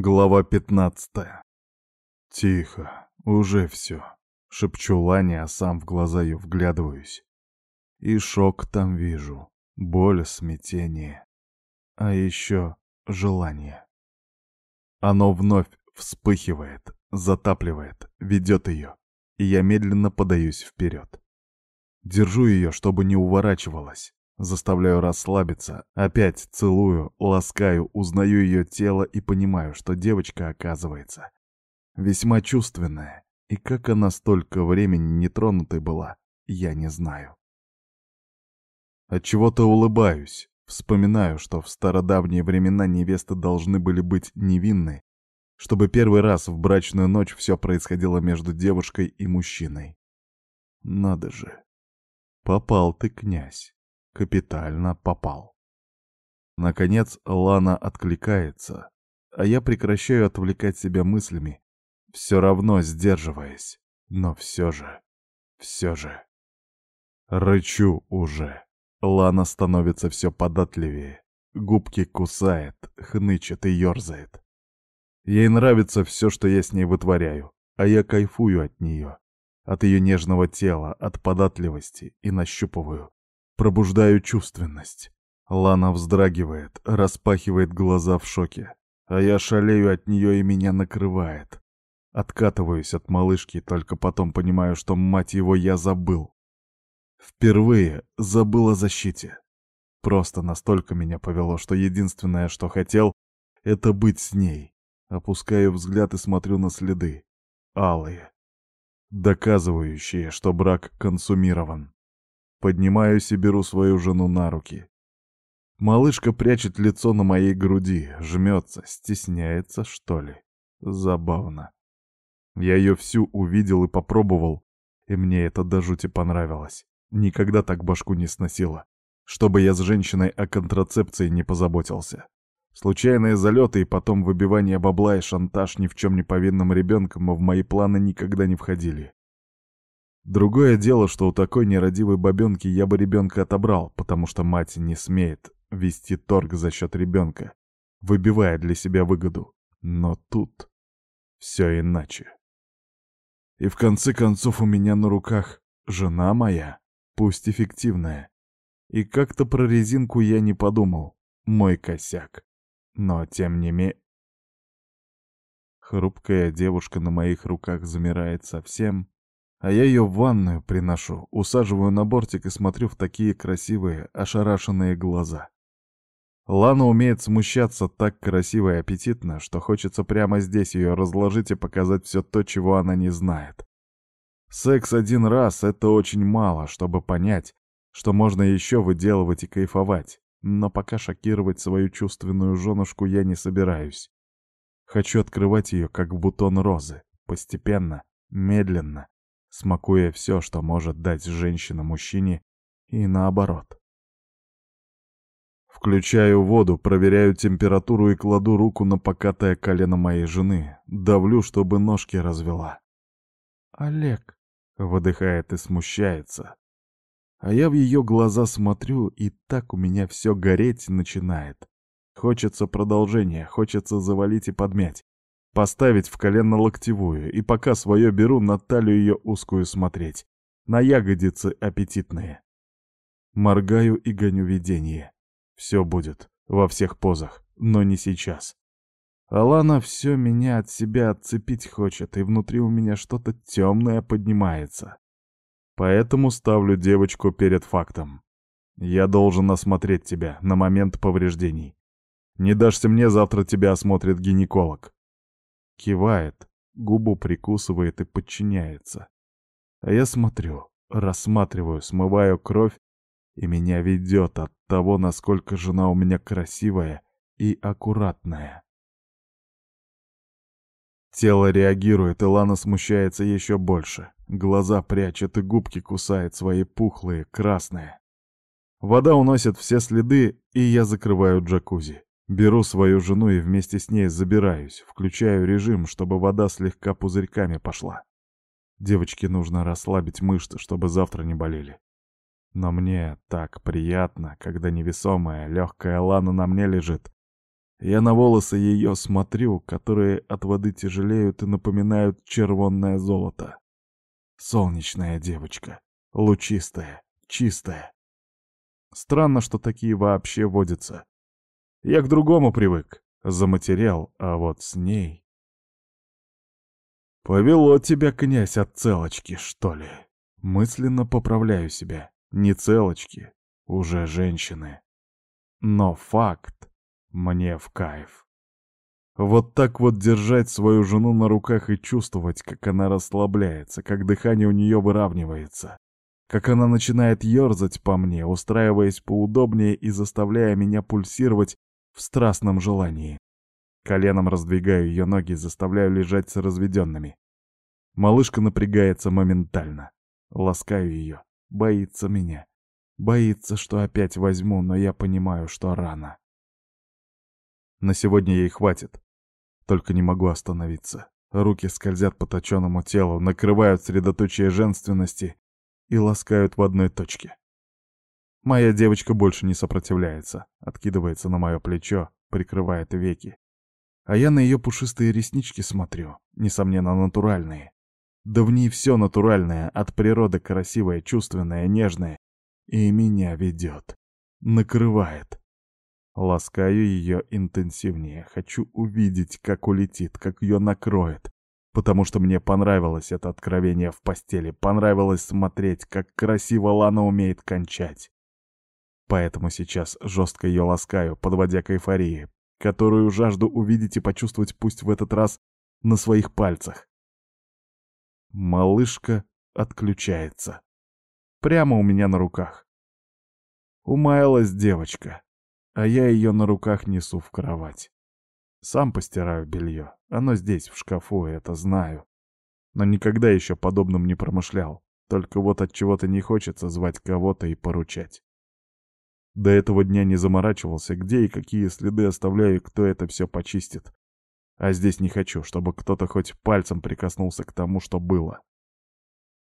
Глава пятнадцатая. Тихо, уже все. Шепчу Лане, а сам в глаза ее вглядываюсь. И шок там вижу, боль, смятение. А еще желание. Оно вновь вспыхивает, затапливает, ведет ее, и я медленно подаюсь вперед. Держу ее, чтобы не уворачивалась. Заставляю расслабиться, опять целую, ласкаю, узнаю ее тело и понимаю, что девочка, оказывается, весьма чувственная, и как она столько времени нетронутой была, я не знаю. Отчего-то улыбаюсь, вспоминаю, что в стародавние времена невесты должны были быть невинны, чтобы первый раз в брачную ночь все происходило между девушкой и мужчиной. Надо же. Попал ты, князь. Капитально попал. Наконец Лана откликается, а я прекращаю отвлекать себя мыслями, все равно сдерживаясь, но все же, все же. Рычу уже. Лана становится все податливее, губки кусает, хнычет и ерзает. Ей нравится все, что я с ней вытворяю, а я кайфую от нее, от ее нежного тела, от податливости и нащупываю, Пробуждаю чувственность. Лана вздрагивает, распахивает глаза в шоке. А я шалею от нее и меня накрывает. Откатываюсь от малышки, только потом понимаю, что, мать его, я забыл. Впервые забыл о защите. Просто настолько меня повело, что единственное, что хотел, это быть с ней. Опускаю взгляд и смотрю на следы. Алые. Доказывающие, что брак консумирован. Поднимаюсь и беру свою жену на руки. Малышка прячет лицо на моей груди, жмется, стесняется, что ли. Забавно. Я ее всю увидел и попробовал, и мне это до жути понравилось. Никогда так башку не сносило. Чтобы я с женщиной о контрацепции не позаботился. Случайные залеты и потом выбивание бабла и шантаж ни в чем не повинным ребенком в мои планы никогда не входили. Другое дело, что у такой нерадивой бабенки я бы ребенка отобрал, потому что мать не смеет вести торг за счет ребенка, выбивая для себя выгоду. Но тут все иначе. И в конце концов у меня на руках жена моя, пусть эффективная. И как-то про резинку я не подумал. Мой косяк. Но тем не менее... Хрупкая девушка на моих руках замирает совсем, а я ее в ванную приношу, усаживаю на бортик и смотрю в такие красивые, ошарашенные глаза. Лана умеет смущаться так красиво и аппетитно, что хочется прямо здесь ее разложить и показать все то, чего она не знает. Секс один раз — это очень мало, чтобы понять, что можно еще выделывать и кайфовать, но пока шокировать свою чувственную женушку я не собираюсь. Хочу открывать ее, как бутон розы, постепенно, медленно, смакуя все, что может дать женщина мужчине, и наоборот. Включаю воду, проверяю температуру и кладу руку на покатое колено моей жены, давлю, чтобы ножки развела. «Олег», — выдыхает и смущается. А я в ее глаза смотрю, и так у меня все гореть начинает. Хочется продолжения, хочется завалить и подмять поставить в колено-локтевую, и пока свое беру, на талию ее узкую смотреть. На ягодицы аппетитные. Моргаю и гоню видение. Все будет, во всех позах, но не сейчас. Алана все меня от себя отцепить хочет, и внутри у меня что-то темное поднимается. Поэтому ставлю девочку перед фактом. Я должен осмотреть тебя на момент повреждений. Не дашься мне, завтра тебя осмотрит гинеколог. Кивает, губу прикусывает и подчиняется. А я смотрю, рассматриваю, смываю кровь, и меня ведет от того, насколько жена у меня красивая и аккуратная. Тело реагирует, и Лана смущается еще больше. Глаза прячет и губки кусает свои пухлые, красные. Вода уносит все следы, и я закрываю джакузи. Беру свою жену и вместе с ней забираюсь, включаю режим, чтобы вода слегка пузырьками пошла. Девочке нужно расслабить мышцы, чтобы завтра не болели. Но мне так приятно, когда невесомая, легкая лана на мне лежит. Я на волосы ее смотрю, которые от воды тяжелеют и напоминают червонное золото. Солнечная девочка, лучистая, чистая. Странно, что такие вообще водятся. Я к другому привык, заматерял, а вот с ней... Повело тебя, князь, от целочки, что ли? Мысленно поправляю себя. Не целочки, уже женщины. Но факт мне в кайф. Вот так вот держать свою жену на руках и чувствовать, как она расслабляется, как дыхание у нее выравнивается, как она начинает ерзать по мне, устраиваясь поудобнее и заставляя меня пульсировать в страстном желании. Коленом раздвигаю ее ноги, заставляю лежать с разведенными. Малышка напрягается моментально. Ласкаю ее, боится меня. Боится, что опять возьму, но я понимаю, что рано. На сегодня ей хватит. Только не могу остановиться. Руки скользят по точенному телу, накрывают средоточие женственности и ласкают в одной точке. Моя девочка больше не сопротивляется, откидывается на мое плечо, прикрывает веки. А я на ее пушистые реснички смотрю, несомненно, натуральные. Да в ней все натуральное, от природы красивое, чувственное, нежное. И меня ведет. Накрывает. Ласкаю ее интенсивнее. Хочу увидеть, как улетит, как ее накроет. Потому что мне понравилось это откровение в постели. Понравилось смотреть, как красиво Лана умеет кончать. Поэтому сейчас жестко ее ласкаю, подводя к эйфории, которую жажду увидеть и почувствовать пусть в этот раз на своих пальцах. Малышка отключается. Прямо у меня на руках. Умаялась девочка, а я ее на руках несу в кровать. Сам постираю белье. Оно здесь, в шкафу, это знаю. Но никогда еще подобным не промышлял. Только вот от чего-то не хочется звать кого-то и поручать. До этого дня не заморачивался, где и какие следы оставляю кто это все почистит. А здесь не хочу, чтобы кто-то хоть пальцем прикоснулся к тому, что было.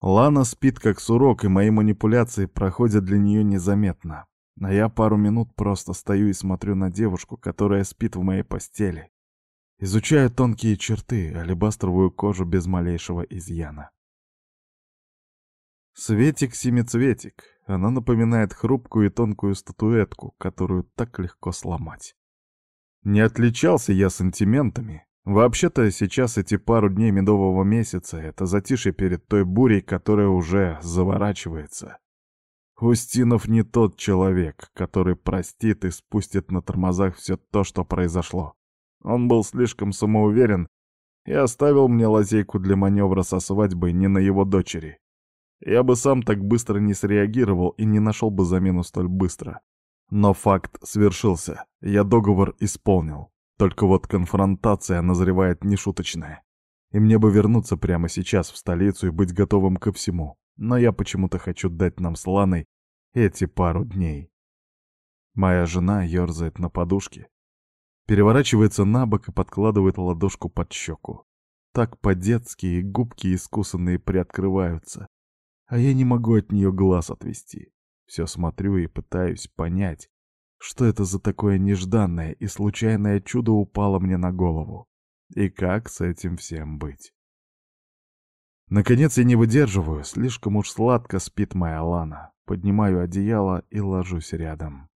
Лана спит как сурок, и мои манипуляции проходят для нее незаметно. А я пару минут просто стою и смотрю на девушку, которая спит в моей постели. Изучаю тонкие черты, алебастровую кожу без малейшего изъяна. Светик-семицветик. Она напоминает хрупкую и тонкую статуэтку, которую так легко сломать. Не отличался я сантиментами. Вообще-то сейчас эти пару дней медового месяца — это затишье перед той бурей, которая уже заворачивается. Устинов не тот человек, который простит и спустит на тормозах все то, что произошло. Он был слишком самоуверен и оставил мне лазейку для маневра со свадьбой не на его дочери. Я бы сам так быстро не среагировал и не нашел бы замену столь быстро. Но факт свершился. Я договор исполнил. Только вот конфронтация назревает нешуточная. И мне бы вернуться прямо сейчас в столицу и быть готовым ко всему. Но я почему-то хочу дать нам с Ланой эти пару дней. Моя жена ерзает на подушке, переворачивается на бок и подкладывает ладошку под щеку. Так по-детски и губки искусанные приоткрываются а я не могу от нее глаз отвести. Все смотрю и пытаюсь понять, что это за такое нежданное и случайное чудо упало мне на голову, и как с этим всем быть. Наконец я не выдерживаю, слишком уж сладко спит моя Лана. Поднимаю одеяло и ложусь рядом.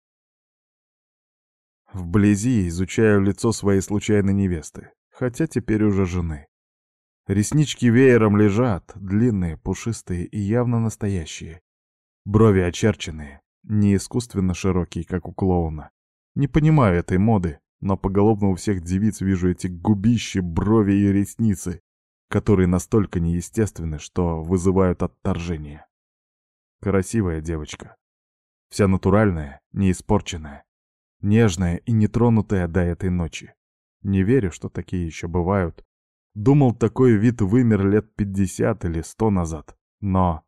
Вблизи изучаю лицо своей случайной невесты, хотя теперь уже жены. Реснички веером лежат, длинные, пушистые и явно настоящие. Брови очерченные, не искусственно широкие, как у клоуна. Не понимаю этой моды, но поголовно у всех девиц вижу эти губищи, брови и ресницы, которые настолько неестественны, что вызывают отторжение. Красивая девочка. Вся натуральная, не испорченная. Нежная и нетронутая до этой ночи. Не верю, что такие еще бывают, Думал, такой вид вымер лет пятьдесят или сто назад. Но...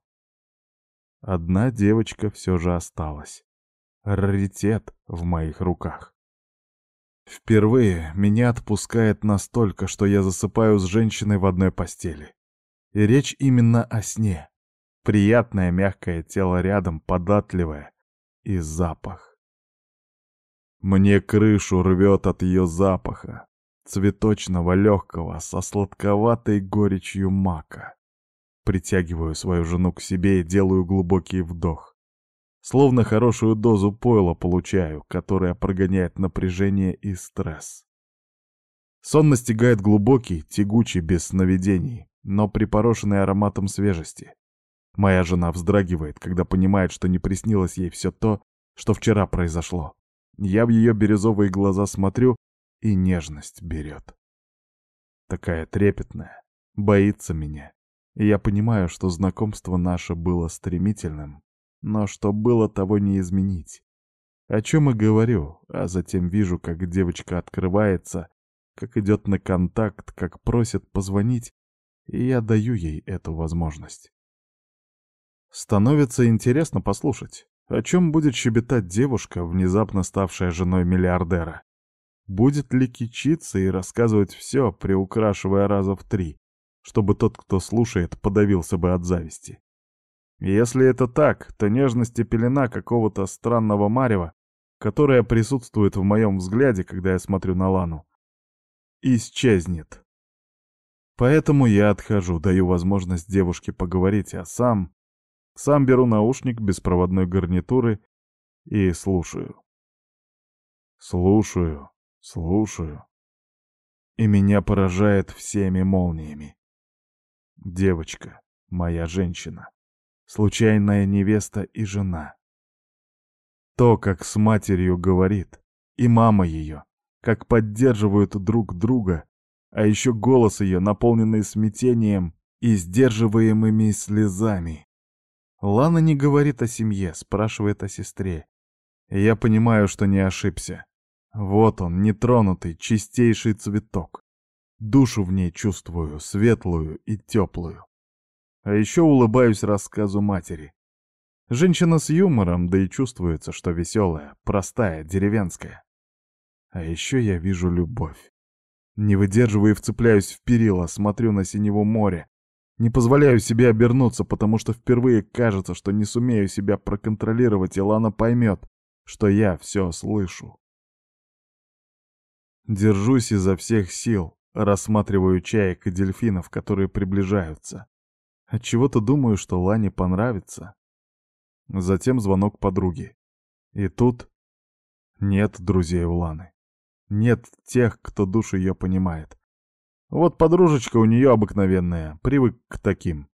Одна девочка все же осталась. Раритет в моих руках. Впервые меня отпускает настолько, что я засыпаю с женщиной в одной постели. И речь именно о сне. Приятное мягкое тело рядом, податливое. И запах. Мне крышу рвет от ее запаха, цветочного, легкого, со сладковатой горечью мака. Притягиваю свою жену к себе и делаю глубокий вдох. Словно хорошую дозу пойла получаю, которая прогоняет напряжение и стресс. Сон настигает глубокий, тягучий, без сновидений, но припорошенный ароматом свежести. Моя жена вздрагивает, когда понимает, что не приснилось ей все то, что вчера произошло. Я в ее бирюзовые глаза смотрю, и нежность берет. Такая трепетная, боится меня. И я понимаю, что знакомство наше было стремительным, но что было, того не изменить. О чем и говорю, а затем вижу, как девочка открывается, как идет на контакт, как просит позвонить, и я даю ей эту возможность. Становится интересно послушать, о чем будет щебетать девушка, внезапно ставшая женой миллиардера. Будет ли кичиться и рассказывать все, приукрашивая раза в три, чтобы тот, кто слушает, подавился бы от зависти? Если это так, то нежность и пелена какого-то странного марева, которая присутствует в моем взгляде, когда я смотрю на Лану, исчезнет. Поэтому я отхожу, даю возможность девушке поговорить, а сам... Сам беру наушник беспроводной гарнитуры и слушаю. Слушаю, слушаю. И меня поражает всеми молниями. Девочка, моя женщина случайная невеста и жена. То, как с матерью говорит, и мама ее, как поддерживают друг друга, а еще голос ее, наполненный смятением и сдерживаемыми слезами. Лана не говорит о семье, спрашивает о сестре. Я понимаю, что не ошибся. Вот он, нетронутый, чистейший цветок. Душу в ней чувствую, светлую и теплую. А еще улыбаюсь рассказу матери. Женщина с юмором, да и чувствуется, что веселая, простая, деревенская. А еще я вижу любовь. Не выдерживаю и вцепляюсь в перила, смотрю на синего моря. Не позволяю себе обернуться, потому что впервые кажется, что не сумею себя проконтролировать, и Лана поймет, что я все слышу. Держусь изо всех сил, рассматриваю чаек и дельфинов, которые приближаются. Отчего-то думаю, что Лане понравится. Затем звонок подруги. И тут нет друзей у Ланы. Нет тех, кто душу ее понимает. Вот подружечка у нее обыкновенная, привык к таким.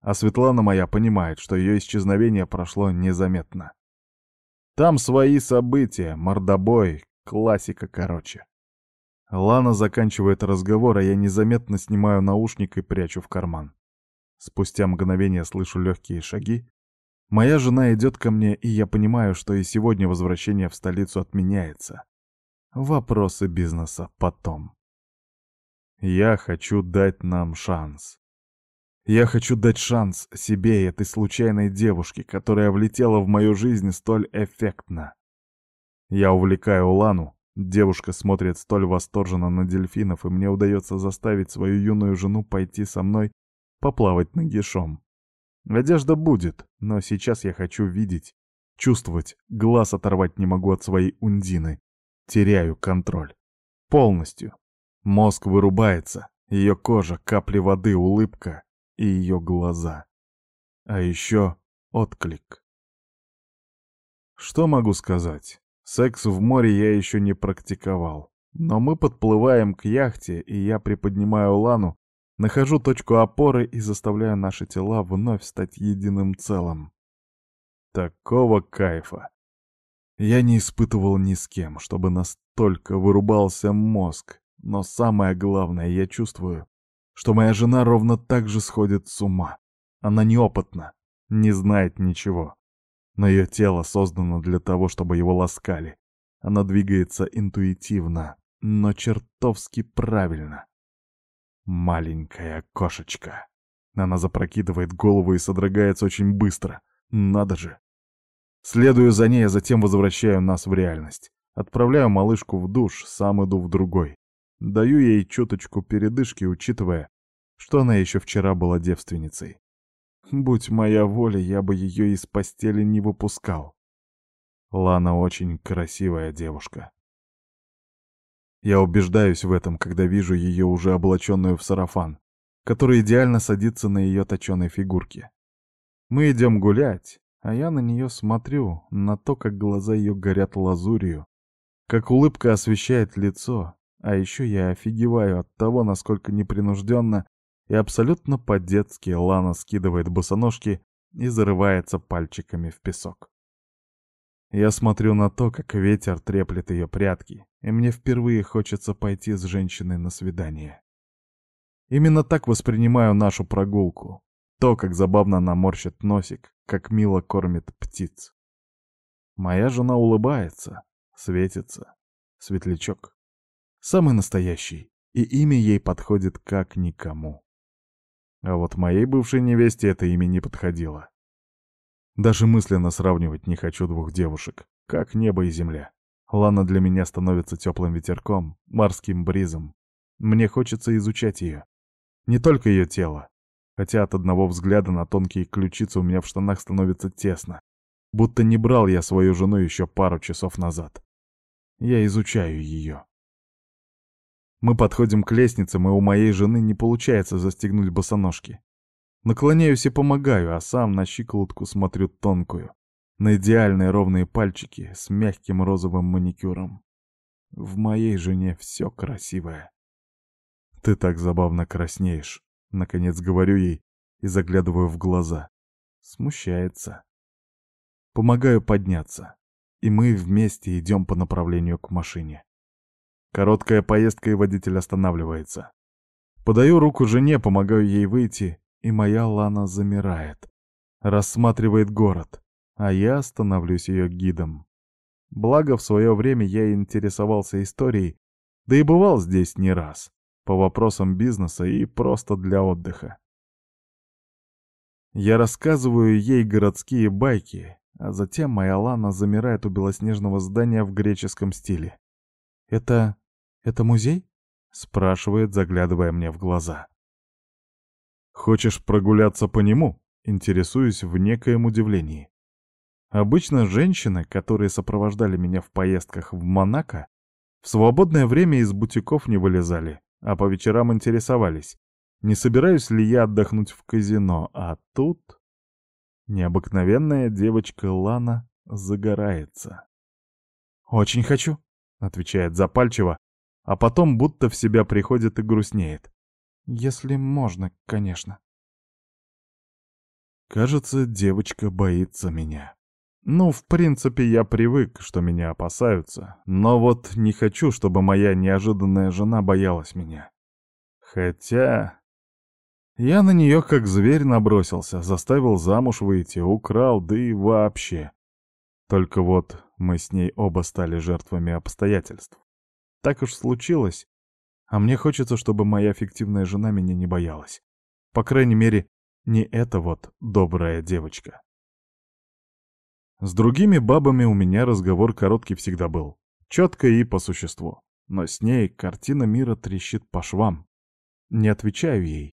А Светлана моя понимает, что ее исчезновение прошло незаметно. Там свои события, мордобой, классика короче. Лана заканчивает разговор, а я незаметно снимаю наушник и прячу в карман. Спустя мгновение слышу легкие шаги. Моя жена идет ко мне, и я понимаю, что и сегодня возвращение в столицу отменяется. Вопросы бизнеса потом. Я хочу дать нам шанс. Я хочу дать шанс себе и этой случайной девушке, которая влетела в мою жизнь столь эффектно. Я увлекаю Лану, девушка смотрит столь восторженно на дельфинов, и мне удается заставить свою юную жену пойти со мной поплавать нагишом. Одежда будет, но сейчас я хочу видеть, чувствовать, глаз оторвать не могу от своей ундины. Теряю контроль. Полностью. Мозг вырубается, ее кожа, капли воды, улыбка и ее глаза. А еще отклик. Что могу сказать? Секс в море я еще не практиковал. Но мы подплываем к яхте, и я приподнимаю Лану, Нахожу точку опоры и заставляю наши тела вновь стать единым целым. Такого кайфа я не испытывал ни с кем, чтобы настолько вырубался мозг. Но самое главное, я чувствую, что моя жена ровно так же сходит с ума. Она неопытна, не знает ничего. Но ее тело создано для того, чтобы его ласкали. Она двигается интуитивно, но чертовски правильно. Маленькая кошечка. Она запрокидывает голову и содрогается очень быстро. Надо же. Следую за ней, а затем возвращаю нас в реальность. Отправляю малышку в душ, сам иду в другой. Даю ей чуточку передышки, учитывая, что она еще вчера была девственницей. Будь моя воля, я бы ее из постели не выпускал. Лана очень красивая девушка. Я убеждаюсь в этом, когда вижу ее уже облаченную в сарафан, который идеально садится на ее точеной фигурке. Мы идем гулять, а я на нее смотрю, на то, как глаза ее горят лазурью, как улыбка освещает лицо, а еще я офигеваю от того, насколько непринужденно и абсолютно по-детски Лана скидывает босоножки и зарывается пальчиками в песок. Я смотрю на то, как ветер треплет ее прятки, и мне впервые хочется пойти с женщиной на свидание. Именно так воспринимаю нашу прогулку. То, как забавно она морщит носик, как мило кормит птиц. Моя жена улыбается, светится, светлячок. Самый настоящий, и имя ей подходит как никому. А вот моей бывшей невесте это имя не подходило. Даже мысленно сравнивать не хочу двух девушек, как небо и земля. Лана для меня становится теплым ветерком, морским бризом. Мне хочется изучать ее. Не только ее тело, хотя от одного взгляда на тонкие ключицы у меня в штанах становится тесно, будто не брал я свою жену еще пару часов назад. Я изучаю ее. Мы подходим к лестницам, и у моей жены не получается застегнуть босоножки. Наклоняюсь и помогаю, а сам на щиколотку смотрю тонкую, на идеальные ровные пальчики с мягким розовым маникюром. В моей жене все красивое. Ты так забавно краснеешь, наконец говорю ей и заглядываю в глаза. Смущается. Помогаю подняться, и мы вместе идем по направлению к машине. Короткая поездка, и водитель останавливается. Подаю руку жене, помогаю ей выйти, и моя Лана замирает. Рассматривает город, а я становлюсь ее гидом. Благо, в свое время я интересовался историей, да и бывал здесь не раз, по вопросам бизнеса и просто для отдыха. Я рассказываю ей городские байки, а затем моя Лана замирает у белоснежного здания в греческом стиле. «Это... это музей?» — спрашивает, заглядывая мне в глаза. «Хочешь прогуляться по нему?» — интересуюсь в некоем удивлении. Обычно женщины, которые сопровождали меня в поездках в Монако, в свободное время из бутиков не вылезали, а по вечерам интересовались, не собираюсь ли я отдохнуть в казино, а тут... Необыкновенная девочка Лана загорается. «Очень хочу», — отвечает запальчиво, а потом будто в себя приходит и грустнеет. «Если можно, конечно». Кажется, девочка боится меня. Ну, в принципе, я привык, что меня опасаются, но вот не хочу, чтобы моя неожиданная жена боялась меня. Хотя... Я на нее как зверь набросился, заставил замуж выйти, украл, да и вообще. Только вот мы с ней оба стали жертвами обстоятельств. Так уж случилось. А мне хочется, чтобы моя фиктивная жена меня не боялась. По крайней мере, не эта вот добрая девочка. С другими бабами у меня разговор короткий всегда был. Четко и по существу. Но с ней картина мира трещит по швам. Не отвечаю ей.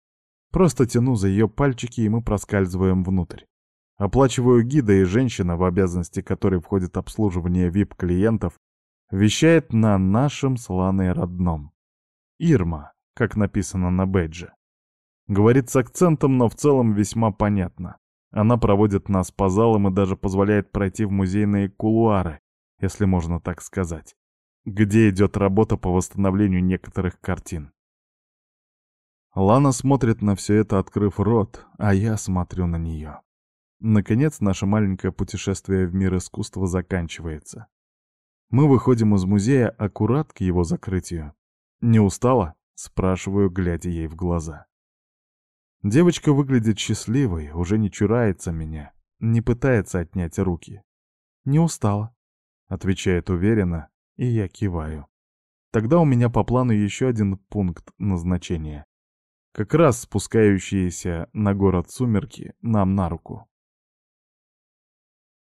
Просто тяну за ее пальчики, и мы проскальзываем внутрь. Оплачиваю гида, и женщина, в обязанности которой входит обслуживание VIP-клиентов, вещает на нашем сланой родном. Ирма, как написано на бэдже. Говорит с акцентом, но в целом весьма понятно. Она проводит нас по залам и даже позволяет пройти в музейные кулуары, если можно так сказать, где идет работа по восстановлению некоторых картин. Лана смотрит на все это, открыв рот, а я смотрю на нее. Наконец, наше маленькое путешествие в мир искусства заканчивается. Мы выходим из музея аккурат к его закрытию. «Не устала?» — спрашиваю, глядя ей в глаза. Девочка выглядит счастливой, уже не чурается меня, не пытается отнять руки. «Не устала», — отвечает уверенно, и я киваю. Тогда у меня по плану еще один пункт назначения. Как раз спускающиеся на город сумерки нам на руку.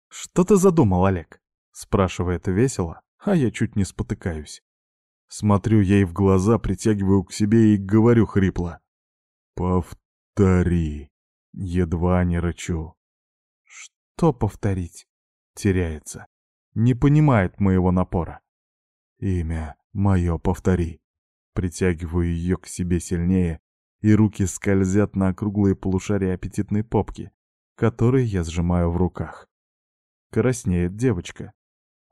«Что ты задумал, Олег?» — спрашивает весело, а я чуть не спотыкаюсь. Смотрю ей в глаза, притягиваю к себе и говорю хрипло. «Повтори!» Едва не рычу. «Что повторить?» Теряется. Не понимает моего напора. «Имя мое повтори». Притягиваю ее к себе сильнее, и руки скользят на округлые полушария аппетитной попки, которые я сжимаю в руках. Краснеет девочка.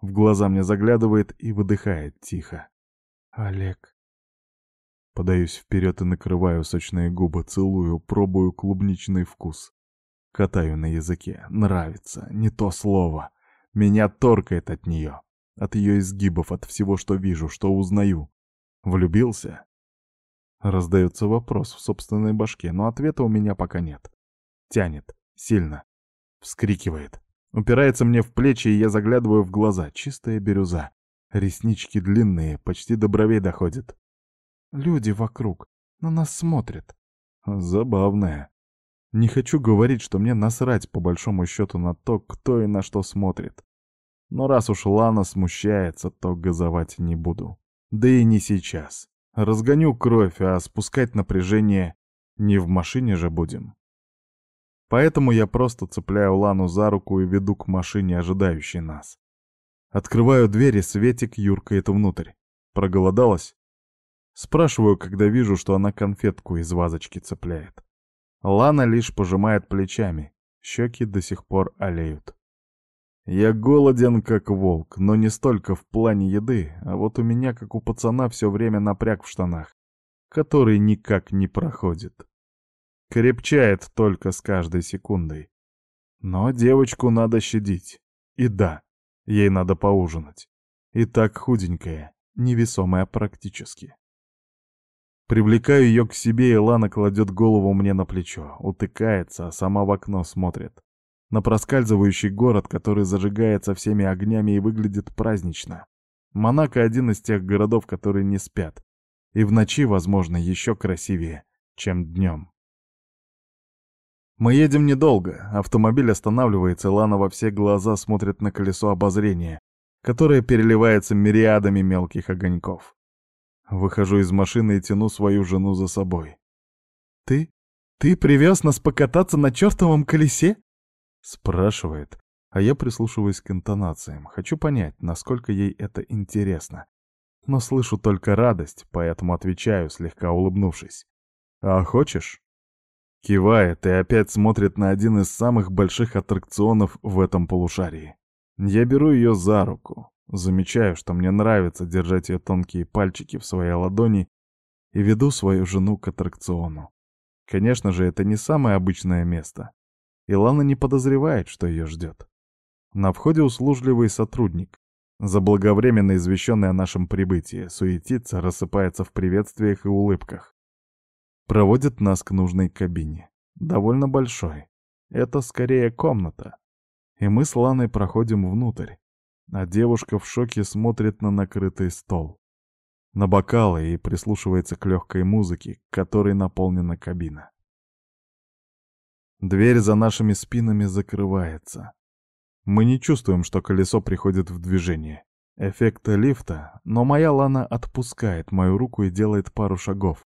В глаза мне заглядывает и выдыхает тихо. «Олег». Подаюсь вперед и накрываю сочные губы, целую, пробую клубничный вкус. Катаю на языке. Нравится. Не то слово. Меня торкает от нее. От ее изгибов, от всего, что вижу, что узнаю. Влюбился? Раздается вопрос в собственной башке, но ответа у меня пока нет. Тянет. Сильно. Вскрикивает. Упирается мне в плечи, и я заглядываю в глаза. Чистая бирюза. Реснички длинные, почти до бровей доходят. Люди вокруг. На нас смотрят. Забавная. Не хочу говорить, что мне насрать по большому счету на то, кто и на что смотрит. Но раз уж Лана смущается, то газовать не буду. Да и не сейчас. Разгоню кровь, а спускать напряжение не в машине же будем. Поэтому я просто цепляю Лану за руку и веду к машине, ожидающей нас. Открываю дверь, и Светик юркает внутрь. Проголодалась? Спрашиваю, когда вижу, что она конфетку из вазочки цепляет. Лана лишь пожимает плечами, щеки до сих пор олеют. Я голоден, как волк, но не столько в плане еды, а вот у меня, как у пацана, все время напряг в штанах, который никак не проходит. Крепчает только с каждой секундой. Но девочку надо щадить. И да, ей надо поужинать. И так худенькая, невесомая практически. Привлекаю ее к себе, и Лана кладет голову мне на плечо, утыкается, а сама в окно смотрит. На проскальзывающий город, который зажигается всеми огнями и выглядит празднично. Монако — один из тех городов, которые не спят. И в ночи, возможно, еще красивее, чем днем. Мы едем недолго. Автомобиль останавливается, Лана во все глаза смотрит на колесо обозрения, которое переливается мириадами мелких огоньков. Выхожу из машины и тяну свою жену за собой. «Ты? Ты привез нас покататься на чертовом колесе?» Спрашивает, а я прислушиваюсь к интонациям. Хочу понять, насколько ей это интересно. Но слышу только радость, поэтому отвечаю, слегка улыбнувшись. «А хочешь?» Кивает и опять смотрит на один из самых больших аттракционов в этом полушарии. Я беру ее за руку. Замечаю, что мне нравится держать ее тонкие пальчики в своей ладони и веду свою жену к аттракциону. Конечно же, это не самое обычное место. Илана не подозревает, что ее ждет. На входе услужливый сотрудник, заблаговременно извещенный о нашем прибытии, суетится, рассыпается в приветствиях и улыбках. Проводит нас к нужной кабине. Довольно большой. Это скорее комната. И мы с Ланой проходим внутрь а девушка в шоке смотрит на накрытый стол, на бокалы и прислушивается к легкой музыке, которой наполнена кабина. Дверь за нашими спинами закрывается. Мы не чувствуем, что колесо приходит в движение. Эффекта лифта, но моя Лана отпускает мою руку и делает пару шагов.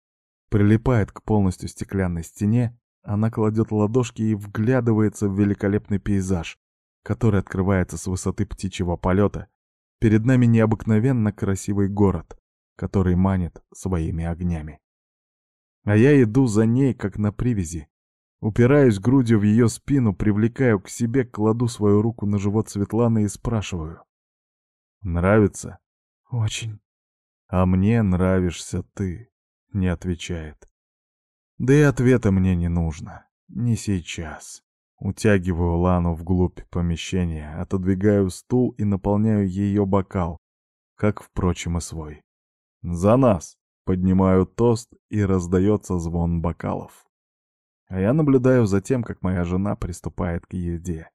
Прилипает к полностью стеклянной стене, она кладет ладошки и вглядывается в великолепный пейзаж, который открывается с высоты птичьего полета, перед нами необыкновенно красивый город, который манит своими огнями. А я иду за ней, как на привязи. Упираюсь грудью в ее спину, привлекаю к себе, кладу свою руку на живот Светланы и спрашиваю. «Нравится?» «Очень». «А мне нравишься ты», — не отвечает. Да и ответа мне не нужно. Не сейчас. Утягиваю Лану вглубь помещения, отодвигаю стул и наполняю ее бокал, как, впрочем, и свой. «За нас!» — поднимаю тост, и раздается звон бокалов. А я наблюдаю за тем, как моя жена приступает к еде.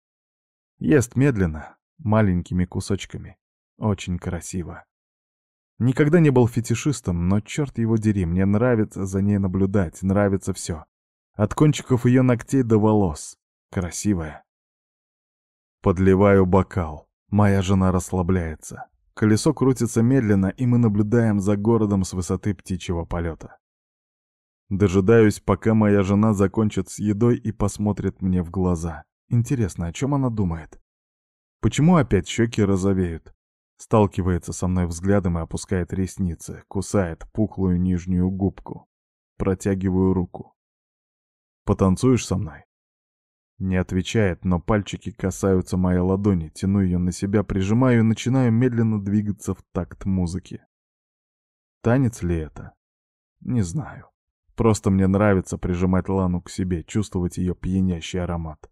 Ест медленно, маленькими кусочками. Очень красиво. Никогда не был фетишистом, но черт его дери, мне нравится за ней наблюдать, нравится все. От кончиков ее ногтей до волос. Красивая. Подливаю бокал. Моя жена расслабляется. Колесо крутится медленно, и мы наблюдаем за городом с высоты птичьего полета. Дожидаюсь, пока моя жена закончит с едой и посмотрит мне в глаза. Интересно, о чем она думает? Почему опять щеки розовеют? Сталкивается со мной взглядом и опускает ресницы, кусает пухлую нижнюю губку. Протягиваю руку. «Потанцуешь со мной?» Не отвечает, но пальчики касаются моей ладони, тяну ее на себя, прижимаю и начинаю медленно двигаться в такт музыки. Танец ли это? Не знаю. Просто мне нравится прижимать Лану к себе, чувствовать ее пьянящий аромат.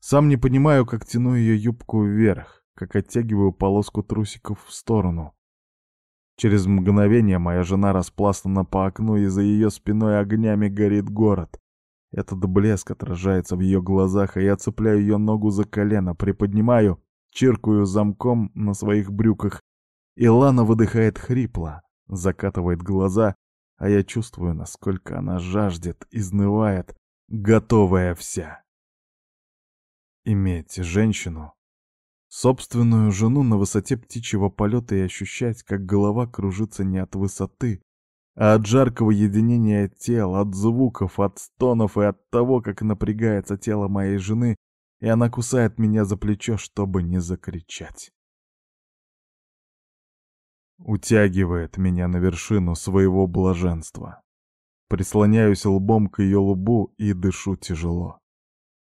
Сам не понимаю, как тяну ее юбку вверх, как оттягиваю полоску трусиков в сторону. Через мгновение моя жена распластана по окну, и за ее спиной огнями горит город. Этот блеск отражается в ее глазах, а я цепляю ее ногу за колено, приподнимаю, чиркаю замком на своих брюках, и Лана выдыхает хрипло, закатывает глаза, а я чувствую, насколько она жаждет, изнывает, готовая вся. Иметь женщину, собственную жену на высоте птичьего полета и ощущать, как голова кружится не от высоты, а от жаркого единения тел, от звуков, от стонов и от того, как напрягается тело моей жены, и она кусает меня за плечо, чтобы не закричать. Утягивает меня на вершину своего блаженства. Прислоняюсь лбом к ее лбу и дышу тяжело.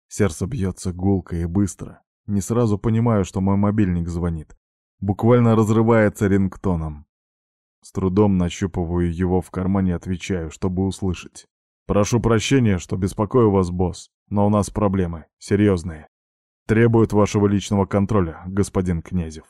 Сердце бьется гулко и быстро. Не сразу понимаю, что мой мобильник звонит. Буквально разрывается рингтоном. С трудом нащупываю его в кармане и отвечаю, чтобы услышать. «Прошу прощения, что беспокою вас, босс, но у нас проблемы, серьезные. Требуют вашего личного контроля, господин Князев».